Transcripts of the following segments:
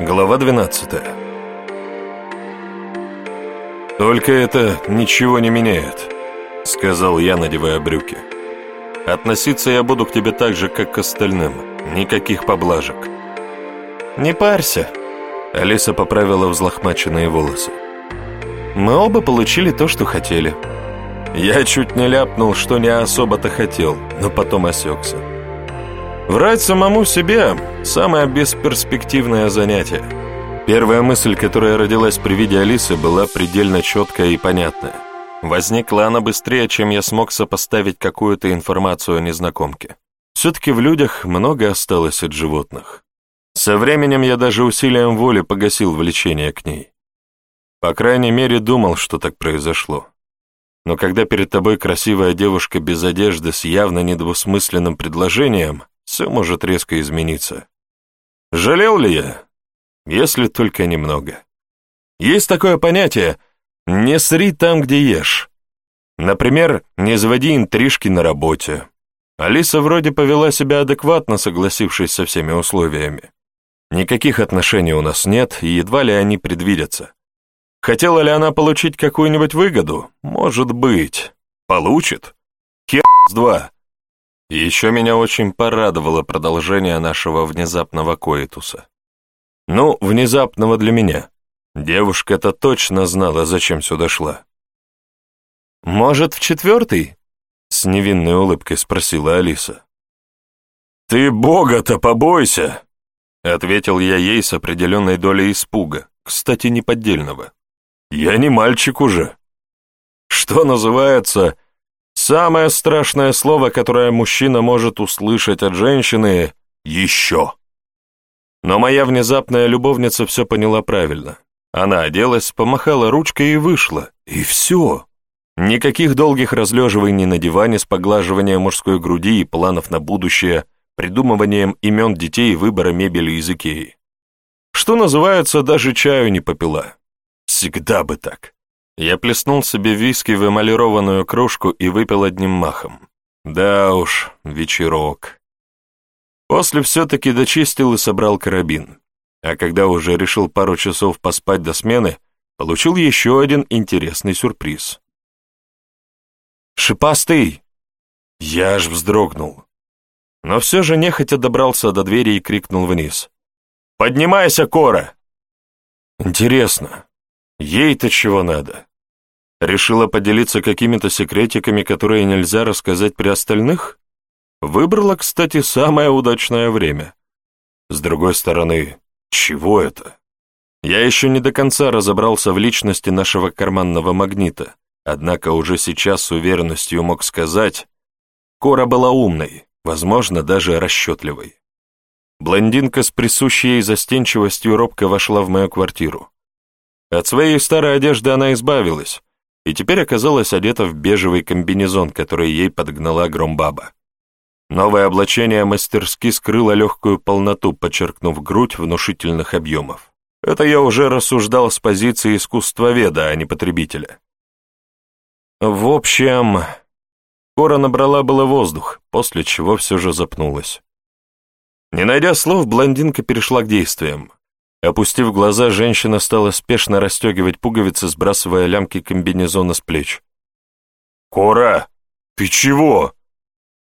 Глава 12 «Только это ничего не меняет», — сказал я, надевая брюки. «Относиться я буду к тебе так же, как к остальным. Никаких поблажек». «Не парься», — Алиса поправила взлохмаченные волосы. «Мы оба получили то, что хотели». Я чуть не ляпнул, что не особо-то хотел, но потом осекся. Врать самому себе – самое бесперспективное занятие. Первая мысль, которая родилась при виде Алисы, была предельно четкая и понятная. Возникла она быстрее, чем я смог сопоставить какую-то информацию о незнакомке. Все-таки в людях много осталось от животных. Со временем я даже усилием воли погасил влечение к ней. По крайней мере, думал, что так произошло. Но когда перед тобой красивая девушка без одежды с явно недвусмысленным предложением, все может резко измениться. Жалел ли я? Если только немного. Есть такое понятие «не сри там, где ешь». Например, не заводи интрижки на работе. Алиса вроде повела себя адекватно, согласившись со всеми условиями. Никаких отношений у нас нет, и едва ли они предвидятся. Хотела ли она получить какую-нибудь выгоду? Может быть. Получит. Хер с два. Еще меня очень порадовало продолжение нашего внезапного коитуса. Ну, внезапного для меня. Девушка-то точно знала, зачем сюда шла. «Может, в четвертый?» — с невинной улыбкой спросила Алиса. «Ты бога-то побойся!» — ответил я ей с определенной долей испуга, кстати, неподдельного. «Я не мальчик уже. Что называется, Самое страшное слово, которое мужчина может услышать от женщины — «еще». Но моя внезапная любовница все поняла правильно. Она оделась, помахала ручкой и вышла. И все. Никаких долгих разлеживаний на диване с поглаживанием мужской груди и планов на будущее, придумыванием имен детей и выбора мебели из Икеи. Что называется, даже чаю не попила. Всегда бы так. Я плеснул себе виски в эмалированную кружку и выпил одним махом. Да уж, вечерок. После все-таки дочистил и собрал карабин. А когда уже решил пару часов поспать до смены, получил еще один интересный сюрприз. «Шипастый!» Я аж вздрогнул. Но все же нехотя добрался до двери и крикнул вниз. «Поднимайся, Кора!» Интересно, ей-то чего надо? Решила поделиться какими-то секретиками, которые нельзя рассказать при остальных? Выбрала, кстати, самое удачное время. С другой стороны, чего это? Я еще не до конца разобрался в личности нашего карманного магнита, однако уже сейчас с уверенностью мог сказать, Кора была умной, возможно, даже расчетливой. Блондинка с присущей ей застенчивостью робко вошла в мою квартиру. От своей старой одежды она избавилась, и теперь оказалась одета в бежевый комбинезон, который ей подгнала Громбаба. Новое облачение мастерски скрыло легкую полноту, подчеркнув грудь внушительных объемов. Это я уже рассуждал с позиции искусствоведа, а не потребителя. В общем, Кора набрала было воздух, после чего все же запнулась. Не найдя слов, блондинка перешла к действиям. Опустив глаза, женщина стала спешно расстегивать пуговицы, сбрасывая лямки комбинезона с плеч. «Кора, ты чего?»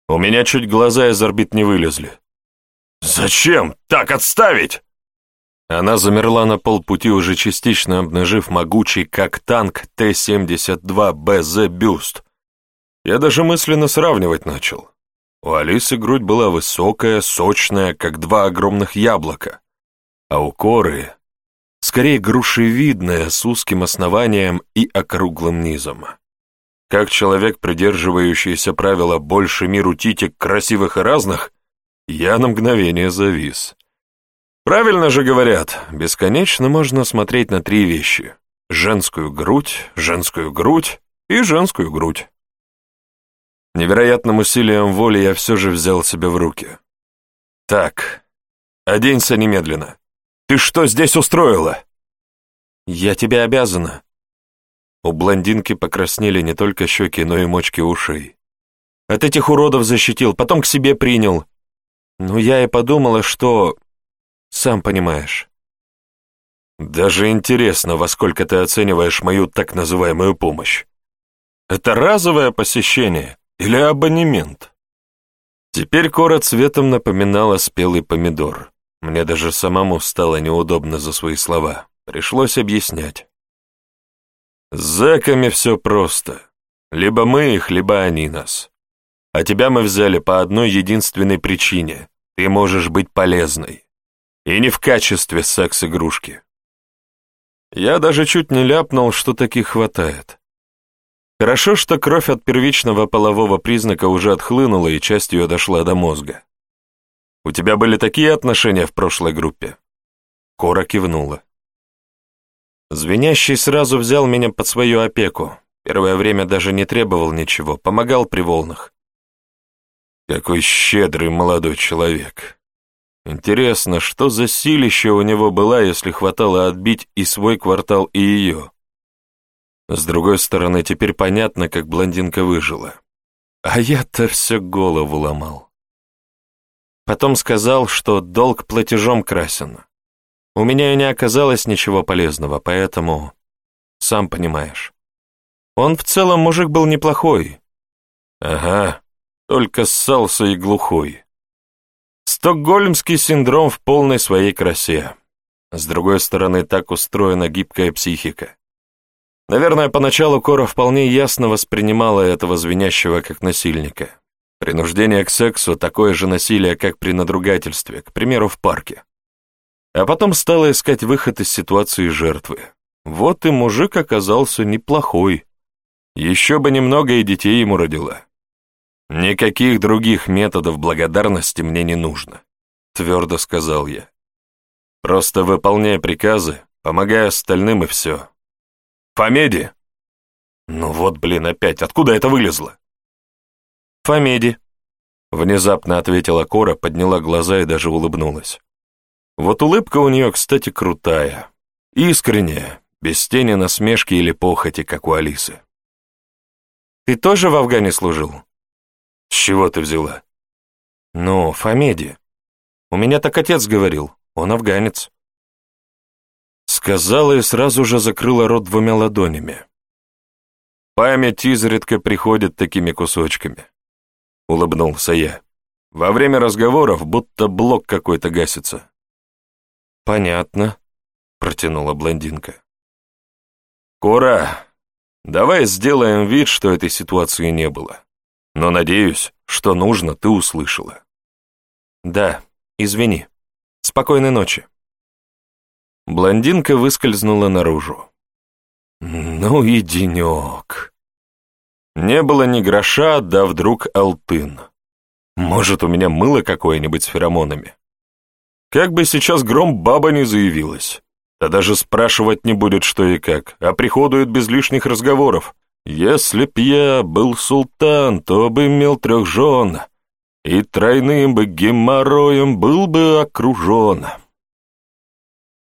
У меня чуть глаза из орбит не вылезли. «Зачем? Так отставить!» Она замерла на полпути, уже частично обнажив могучий, как танк, Т-72БЗ бюст. Я даже мысленно сравнивать начал. У Алисы грудь была высокая, сочная, как два огромных яблока а у коры скорее грушевидная с узким основанием и округлым низом. Как человек, придерживающийся правила «больше миру титик красивых и разных», я на мгновение завис. Правильно же говорят, бесконечно можно смотреть на три вещи — женскую грудь, женскую грудь и женскую грудь. Невероятным усилием воли я все же взял себя в руки. Так, оденься немедленно. Ты что здесь устроила?» «Я тебе обязана». У блондинки покраснели не только щеки, но и мочки ушей. «От этих уродов защитил, потом к себе принял. Ну, я и подумала, что... Сам понимаешь». Даже интересно, во сколько ты оцениваешь мою так называемую помощь. Это разовое посещение или абонемент? Теперь кора цветом напоминала спелый помидор. Мне даже самому стало неудобно за свои слова. Пришлось объяснять. С зэками все просто. Либо мы их, либо они нас. А тебя мы взяли по одной единственной причине. Ты можешь быть полезной. И не в качестве секс-игрушки. Я даже чуть не ляпнул, что таких хватает. Хорошо, что кровь от первичного полового признака уже отхлынула, и часть ее дошла до мозга. «У тебя были такие отношения в прошлой группе?» Кора кивнула. Звенящий сразу взял меня под свою опеку. Первое время даже не требовал ничего, помогал при волнах. Какой щедрый молодой человек. Интересно, что за силища у него была, если хватало отбить и свой квартал, и ее? С другой стороны, теперь понятно, как блондинка выжила. А я-то все голову ломал. Потом сказал, что долг платежом красен. У меня и не оказалось ничего полезного, поэтому, сам понимаешь. Он в целом мужик был неплохой. Ага, только ссался и глухой. Стокгольмский синдром в полной своей красе. С другой стороны, так устроена гибкая психика. Наверное, поначалу Кора вполне ясно воспринимала этого звенящего как насильника. Принуждение к сексу – такое же насилие, как при надругательстве, к примеру, в парке. А потом стала искать выход из ситуации жертвы. Вот и мужик оказался неплохой. Еще бы немного и детей ему родила. «Никаких других методов благодарности мне не нужно», — твердо сказал я. «Просто выполняй приказы, помогай остальным и все». «Фомеди?» «Ну вот, блин, опять, откуда это вылезло?» «Фомеди», — внезапно ответила Кора, подняла глаза и даже улыбнулась. Вот улыбка у нее, кстати, крутая, искренняя, без тени насмешки или похоти, как у Алисы. «Ты тоже в Афгане служил?» «С чего ты взяла?» «Ну, Фомеди. У меня так отец говорил, он афганец». Сказала и сразу же закрыла рот двумя ладонями. «Память изредка приходит такими кусочками», — улыбнулся я. «Во время разговоров будто блок какой-то гасится». «Понятно», — протянула блондинка. «Кора, давай сделаем вид, что этой ситуации не было. Но надеюсь, что нужно, ты услышала. Да, извини. Спокойной ночи. Блондинка выскользнула наружу. Ну и денек. Не было ни гроша, да вдруг алтын. Может, у меня мыло какое-нибудь с феромонами. Как бы сейчас гром баба не заявилась. Да даже спрашивать не будет, что и как, а приходует без лишних разговоров. Если б я был султан, то бы имел трех жен, и тройным бы геморроем был бы окружен.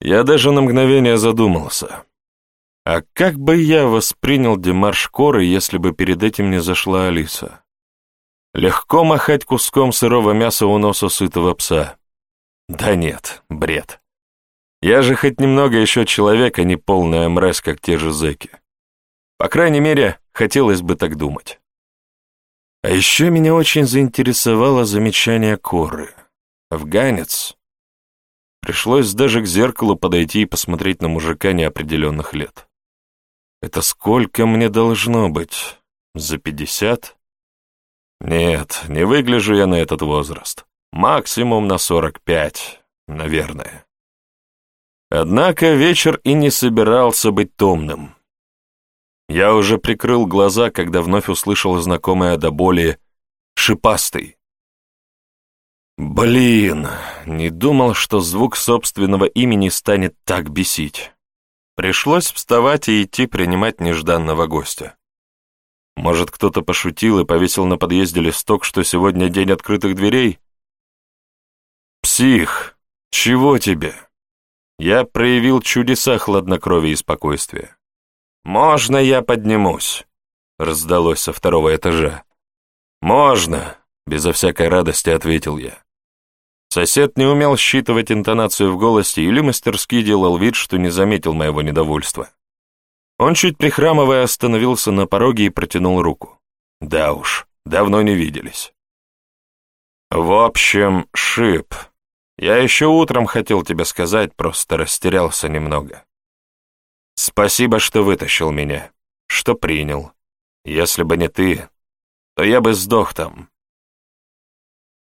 Я даже на мгновение задумался. А как бы я воспринял демарш Коры, если бы перед этим не зашла Алиса? Легко махать куском сырого мяса у носа сытого пса. Да нет, бред. Я же хоть немного еще человек, а не полная мразь, как те же зэки. По крайней мере, хотелось бы так думать. А еще меня очень заинтересовало замечание Коры. Афганец. Пришлось даже к зеркалу подойти и посмотреть на мужика неопределенных лет. Это сколько мне должно быть? За пятьдесят? Нет, не выгляжу я на этот возраст. Максимум на сорок пять, наверное. Однако вечер и не собирался быть томным. Я уже прикрыл глаза, когда вновь услышал знакомое до боли «шипастый». Блин, не думал, что звук собственного имени станет так бесить. Пришлось вставать и идти принимать нежданного гостя. Может, кто-то пошутил и повесил на подъезде листок, что сегодня день открытых дверей? Псих, чего тебе? Я проявил чудеса хладнокровия и спокойствия. «Можно я поднимусь?» — раздалось со второго этажа. «Можно», — безо всякой радости ответил я. Сосед не умел считывать интонацию в голосе или мастерски делал вид, что не заметил моего недовольства. Он чуть прихрамывая остановился на пороге и протянул руку. Да уж, давно не виделись. В общем, Шип, я еще утром хотел тебе сказать, просто растерялся немного. Спасибо, что вытащил меня, что принял. Если бы не ты, то я бы сдох там.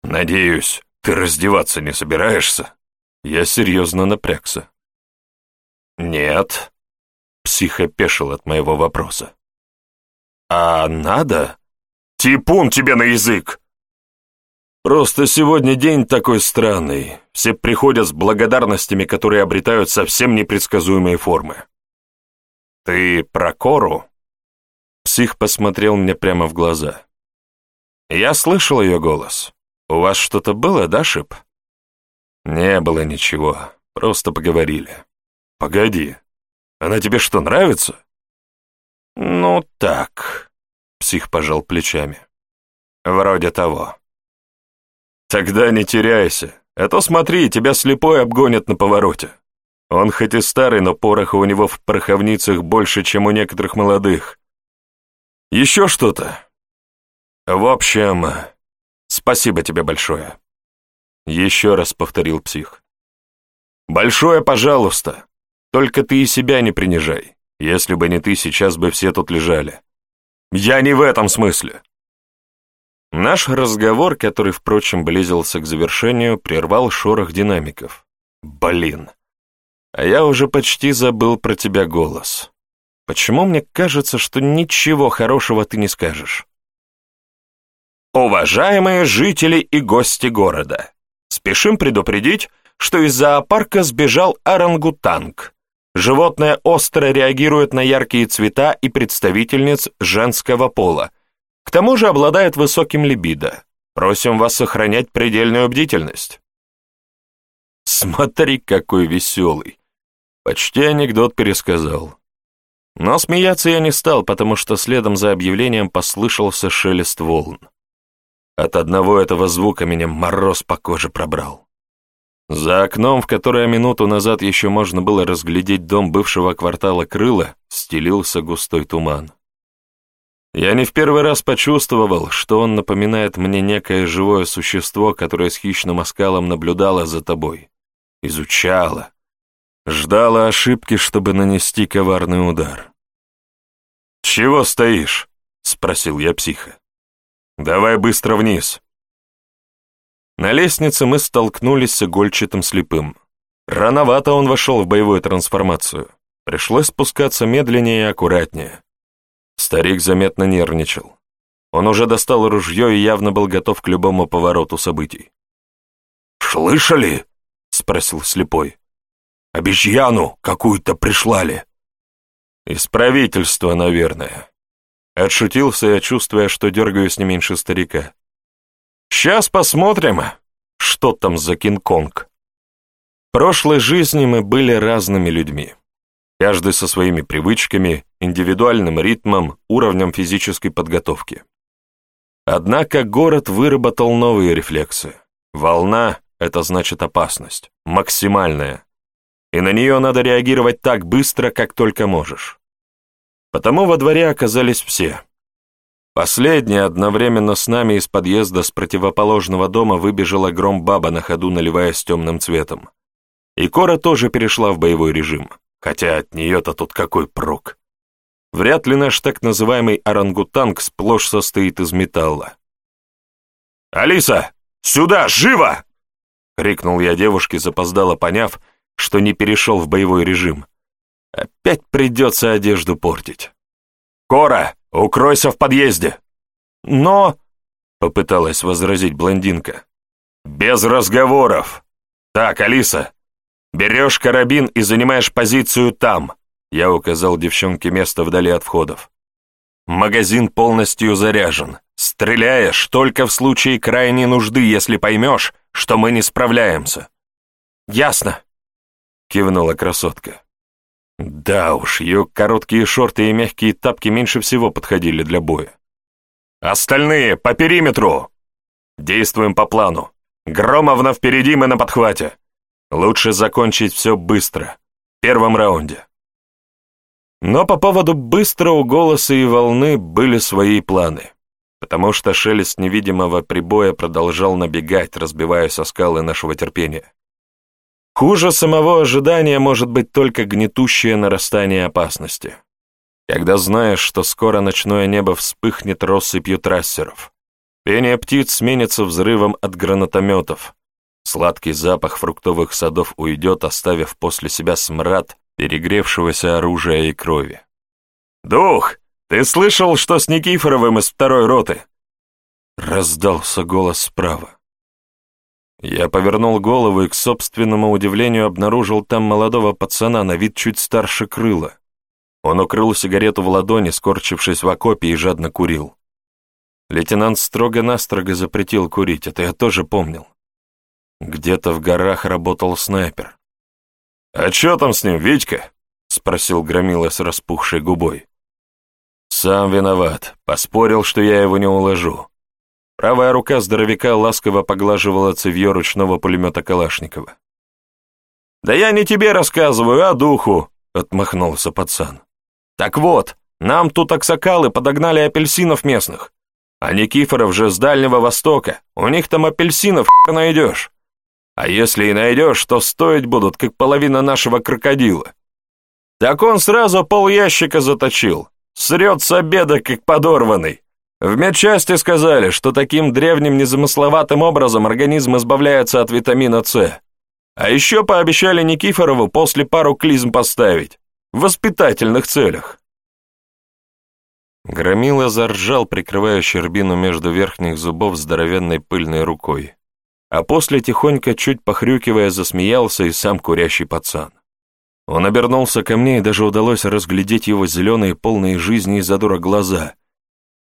Надеюсь, ты раздеваться не собираешься? Я серьезно напрягся. Нет. Псих опешил от моего вопроса. А надо? Типун тебе на язык! Просто сегодня день такой странный. Все приходят с благодарностями, которые обретают совсем непредсказуемые формы. Ты про Кору? Псих посмотрел мне прямо в глаза. Я слышал ее голос. У вас что-то было, да, Шип? Не было ничего, просто поговорили. Погоди, она тебе что, нравится? Ну так, псих пожал плечами. Вроде того. Тогда не теряйся, а то смотри, тебя слепой обгонят на повороте. Он хоть и старый, но пороха у него в пороховницах больше, чем у некоторых молодых. Еще что-то? В общем, спасибо тебе большое. Еще раз повторил псих. Большое пожалуйста. Только ты и себя не принижай. Если бы не ты, сейчас бы все тут лежали. Я не в этом смысле. Наш разговор, который, впрочем, близился к завершению, прервал шорох динамиков. Блин. А я уже почти забыл про тебя голос. Почему мне кажется, что ничего хорошего ты не скажешь? Уважаемые жители и гости города, спешим предупредить, что из зоопарка сбежал орангутанг. Животное остро реагирует на яркие цвета и представительниц женского пола, к тому же обладает высоким либидо. Просим вас сохранять предельную бдительность. Смотри, какой веселый. Почти анекдот пересказал. Но смеяться я не стал, потому что следом за объявлением послышался шелест волн. От одного этого звука меня мороз по коже пробрал. За окном, в которое минуту назад еще можно было разглядеть дом бывшего квартала Крыла, стелился густой туман. Я не в первый раз почувствовал, что он напоминает мне некое живое существо, которое с хищным оскалом наблюдало за тобой, изучало, ждало ошибки, чтобы нанести коварный удар. «Чего стоишь?» — спросил я психа. «Давай быстро вниз». На лестнице мы столкнулись с игольчатым слепым. Рановато он вошел в боевую трансформацию. Пришлось спускаться медленнее и аккуратнее. Старик заметно нервничал. Он уже достал ружье и явно был готов к любому повороту событий. «Слышали?» — спросил слепой. «Обезьяну какую-то прислали». «Из правительства, наверное». Отшутился я, чувствуя, что дергаюсь не меньше старика. «Сейчас посмотрим, что там за Кинг-Конг». В прошлой жизни мы были разными людьми каждый со своими привычками, индивидуальным ритмом, уровнем физической подготовки. Однако город выработал новые рефлексы. Волна — это значит опасность, максимальная. И на нее надо реагировать так быстро, как только можешь. Потому во дворе оказались все. Последняя одновременно с нами из подъезда с противоположного дома выбежала гром-баба на ходу, наливаясь темным цветом. И Кора тоже перешла в боевой режим. Хотя от нее-то тут какой прок? Вряд ли наш так называемый орангутанг сплошь состоит из металла. «Алиса, сюда, живо!» — крикнул я девушке, запоздало поняв, что не перешел в боевой режим. Опять придется одежду портить. «Кора, укройся в подъезде!» «Но...» — попыталась возразить блондинка. «Без разговоров! Так, Алиса, «Берешь карабин и занимаешь позицию там», — я указал девчонке место вдали от входов. «Магазин полностью заряжен. Стреляешь только в случае крайней нужды, если поймешь, что мы не справляемся». «Ясно», — кивнула красотка. Да уж, ее короткие шорты и мягкие тапки меньше всего подходили для боя. «Остальные по периметру!» «Действуем по плану. Громовна впереди, мы на подхвате. Лучше закончить все быстро, в первом раунде. Но по поводу быстро у голоса и волны были свои планы, потому что шелест невидимого прибоя продолжал набегать, разбиваясь о скалы нашего терпения. Хуже самого ожидания может быть только гнетущее нарастание опасности. Когда знаешь, что скоро ночное небо вспыхнет россыпью трассеров, пение птиц сменится взрывом от гранатометов, сладкий запах фруктовых садов уйдет, оставив после себя смрад перегревшегося оружия и крови. «Дух, ты слышал, что с Никифоровым из второй роты?» Раздался голос справа. Я повернул голову и, к собственному удивлению, обнаружил там молодого пацана на вид чуть старше крыла. Он укрыл сигарету в ладони, скорчившись в окопе, и жадно курил. Лейтенант строго-настрого запретил курить, это я тоже помнил. Где-то в горах работал снайпер. «А чё там с ним, Витька?» — спросил Громила с распухшей губой. «Сам виноват, поспорил, что я его не уложу. Правая рука здоровяка ласково поглаживала цевьё ручного пулемета Калашникова. «Да я не тебе рассказываю, а духу!» — отмахнулся пацан. «Так вот, нам тут аксакалы подогнали апельсинов местных, а Никифоров же с Дальнего Востока, у них там апельсинов найдешь. А если и найдешь, то стоить будут, как половина нашего крокодила. Так он сразу пол ящика заточил, срет с обеда, как подорванный. В медчасти сказали, что таким древним незамысловатым образом организм избавляется от витамина С. А еще пообещали Никифорову после пару клизм поставить. В воспитательных целях. Громила заржал, прикрывая щербину между верхних зубов здоровенной пыльной рукой. А после, тихонько, чуть похрюкивая, засмеялся и сам курящий пацан. Он обернулся ко мне, и даже удалось разглядеть его зеленые, полные жизни и задора глаза —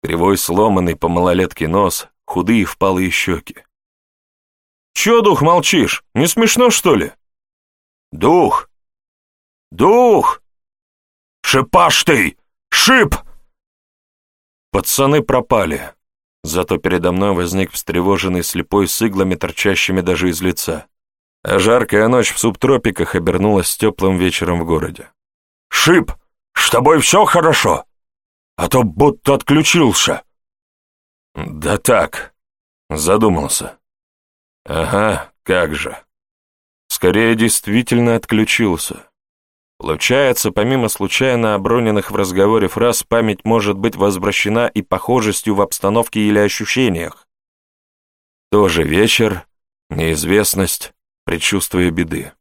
Кривой сломанный по малолетке нос, худые впалые щеки. «Чё, дух, молчишь? Не смешно, что ли?» «Дух! Дух! Шипаш ты! Шип!» Пацаны пропали. Зато передо мной возник встревоженный слепой с иглами, торчащими даже из лица. А жаркая ночь в субтропиках обернулась теплым вечером в городе. «Шип, с тобой все хорошо?» А то будто отключился». «Да так», — задумался. «Ага, как же. Скорее, действительно отключился. Получается, помимо случайно оброненных в разговоре фраз, память может быть возвращена и похожестью в обстановке или ощущениях. Тоже вечер, неизвестность, предчувствие беды.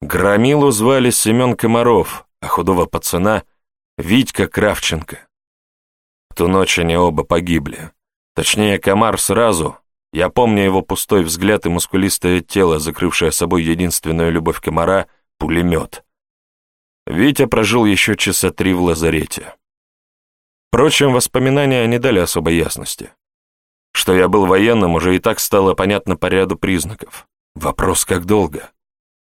Громилу звали Семен Комаров, а худого пацана — Витька Кравченко. В ту ночь они оба погибли. Точнее, комар сразу. Я помню его пустой взгляд и мускулистое тело, закрывшее собой единственную любовь комара — пулемет. Витя прожил еще часа три в лазарете. Впрочем, воспоминания не дали особой ясности. Что я был военным, уже и так стало понятно по ряду признаков. Вопрос, как долго?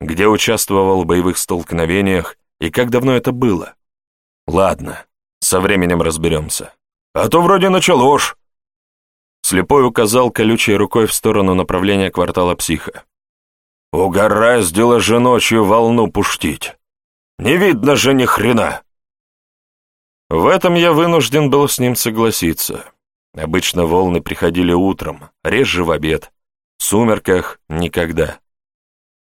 Где участвовал в боевых столкновениях и как давно это было? Ладно, со временем разберемся. А то вроде началось. Слепой указал колючей рукой в сторону направления квартала психа. Угораздило же ночью волну пуштить. Не видно же ни хрена. В этом я вынужден был с ним согласиться. Обычно волны приходили утром, реже в обед. В сумерках — никогда.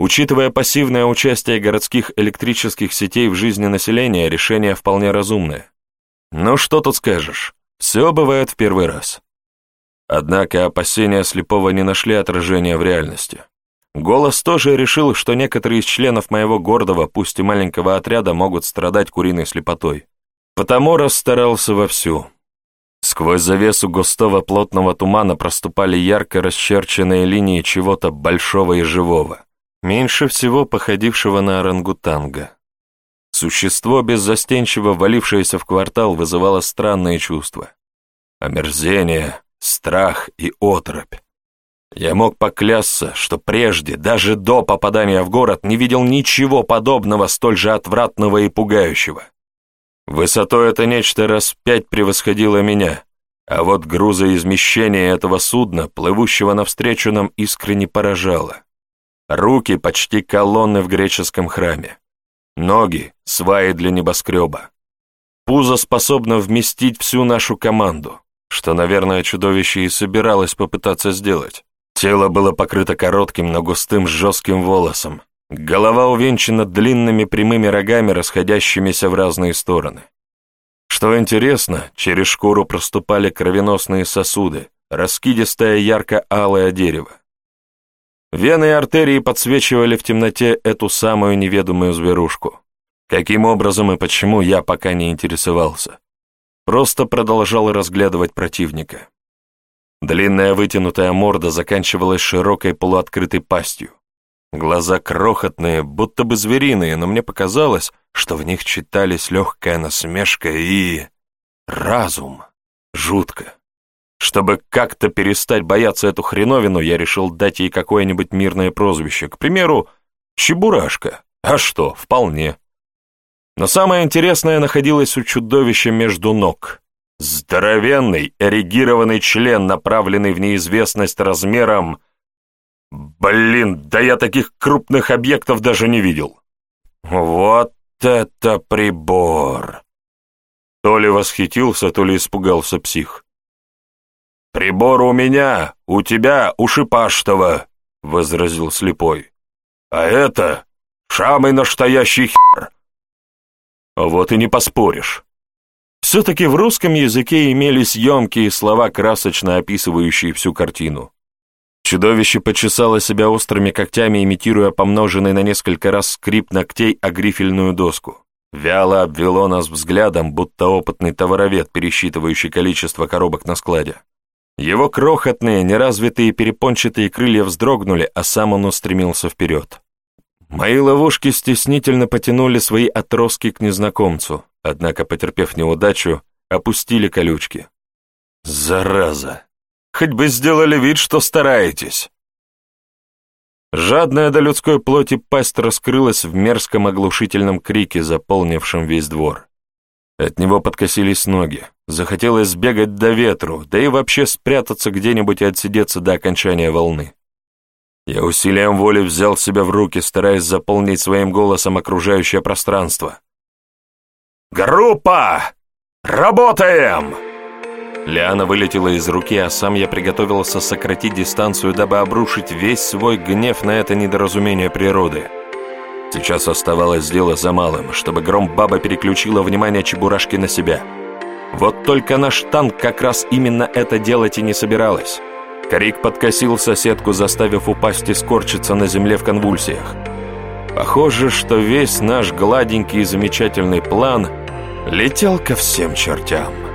Учитывая пассивное участие городских электрических сетей в жизни населения, решение вполне разумное. Но что тут скажешь, все бывает в первый раз. Однако опасения слепого не нашли отражения в реальности. Голос тоже решил, что некоторые из членов моего гордого, пусть и маленького отряда, могут страдать куриной слепотой. Потому расстарался вовсю. Сквозь завесу густого плотного тумана проступали ярко расчерченные линии чего-то большого и живого меньше всего походившего на орангутанга. Существо, беззастенчиво валившееся в квартал, вызывало странные чувства. Омерзение, страх и отрыбь. Я мог поклясться, что прежде, даже до попадания в город, не видел ничего подобного столь же отвратного и пугающего. Высотой это нечто раз пять превосходило меня, А вот грузоизмещение этого судна, плывущего навстречу нам, искренне поражало. Руки почти колонны в греческом храме. Ноги — сваи для небоскреба. Пузо способно вместить всю нашу команду, что, наверное, чудовище и собиралось попытаться сделать. Тело было покрыто коротким, но густым жестким волосом. Голова увенчана длинными прямыми рогами, расходящимися в разные стороны. Что интересно, через шкуру проступали кровеносные сосуды, раскидистое ярко-алое дерево. Вены и артерии подсвечивали в темноте эту самую неведомую зверушку. Каким образом и почему, я пока не интересовался. Просто продолжал разглядывать противника. Длинная вытянутая морда заканчивалась широкой полуоткрытой пастью. Глаза крохотные, будто бы звериные, но мне показалось, что в них читались легкая насмешка и... разум. Жутко. Чтобы как-то перестать бояться эту хреновину, я решил дать ей какое-нибудь мирное прозвище. К примеру, Чебурашка. А что, вполне. Но самое интересное находилось у чудовища между ног. Здоровенный, эрегированный член, направленный в неизвестность размером... Блин, да я таких крупных объектов даже не видел. Вот это прибор! То ли восхитился, то ли испугался псих. «Прибор у меня, у тебя, у Шипаштова», — возразил слепой. «А это самый настоящий хер». Вот и не поспоришь. Все-таки в русском языке имелись емкие слова, красочно описывающие всю картину. Чудовище почесало себя острыми когтями, имитируя помноженный на несколько раз скрип ногтей о грифельную доску. Вяло обвело нас взглядом, будто опытный товаровед, пересчитывающий количество коробок на складе. Его крохотные, неразвитые перепончатые крылья вздрогнули, а сам он устремился вперед. Мои ловушки стеснительно потянули свои отростки к незнакомцу, однако, потерпев неудачу, опустили колючки. Зараза! Хоть бы сделали вид, что стараетесь. Жадная до людской плоти пасть раскрылась в мерзком оглушительном крике, заполнившем весь двор. От него подкосились ноги. Захотелось сбегать до ветру, да и вообще спрятаться где-нибудь и отсидеться до окончания волны. Я усилием воли взял себя в руки, стараясь заполнить своим голосом окружающее пространство. «Группа! Работаем!» Лиана вылетела из руки, а сам я приготовился сократить дистанцию, дабы обрушить весь свой гнев на это недоразумение природы. Сейчас оставалось дело за малым, чтобы гром-баба переключила внимание Чебурашки на себя. Вот только наш танк как раз именно это делать и не собиралась. Крик подкосил соседку, заставив упасть и скорчиться на земле в конвульсиях. Похоже, что весь наш гладенький и замечательный план летел ко всем чертям.